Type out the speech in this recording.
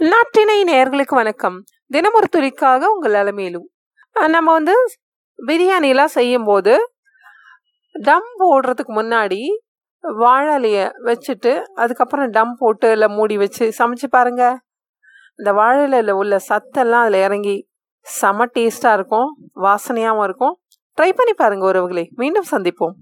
நாட்டினை நேர்களுக்கு வணக்கம். தினமொரு துளிக்காக உங்கள் அலமேலும் நம்ம வந்து பிரியாணிலாம் செய்யும்போது டம் போடுறதுக்கு முன்னாடி வாழலையை வச்சுட்டு அதுக்கப்புறம் டம் போட்டு இல்லை மூடி வச்சு சமைச்சு பாருங்க. இந்த வாழலையில் உள்ள சத்தெல்லாம் அதில் இறங்கி செம டேஸ்ட்டாக இருக்கும். வாசனையாகவும் இருக்கும். ட்ரை பண்ணி பாருங்கள் உறவுகளை. மீண்டும் சந்திப்போம்.